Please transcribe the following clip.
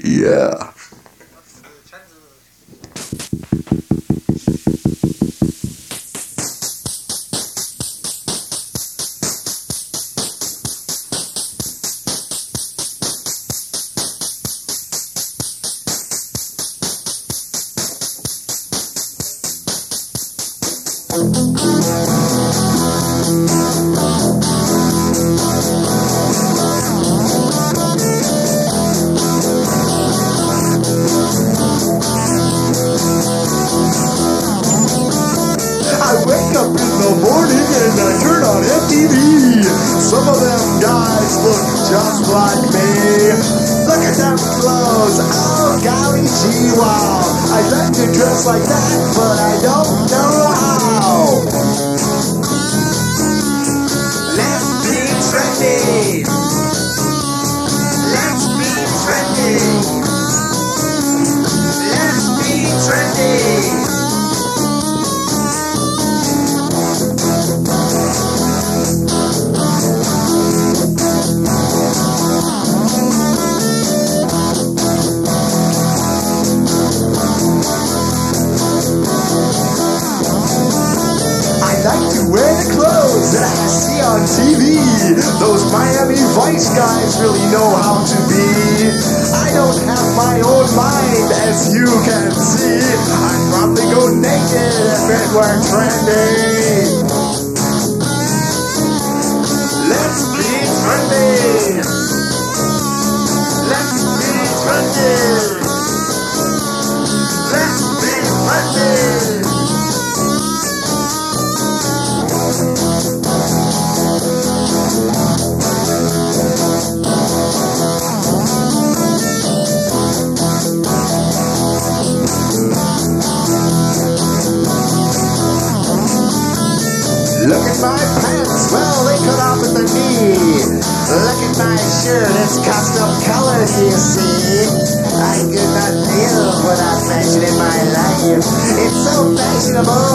Yeah. Look just like me. Look at them clothes, oh golly gee wow. I'd like to dress like that, but I don't know Those Miami Vice guys really know how to be. I don't have my own mind, as you can see. I'd probably go naked if it were trendy. My pants, well, they cut off at the knee. Look at my shirt, it's custom colored, you see. I could not deal with that fashion in my life. It's so fashionable,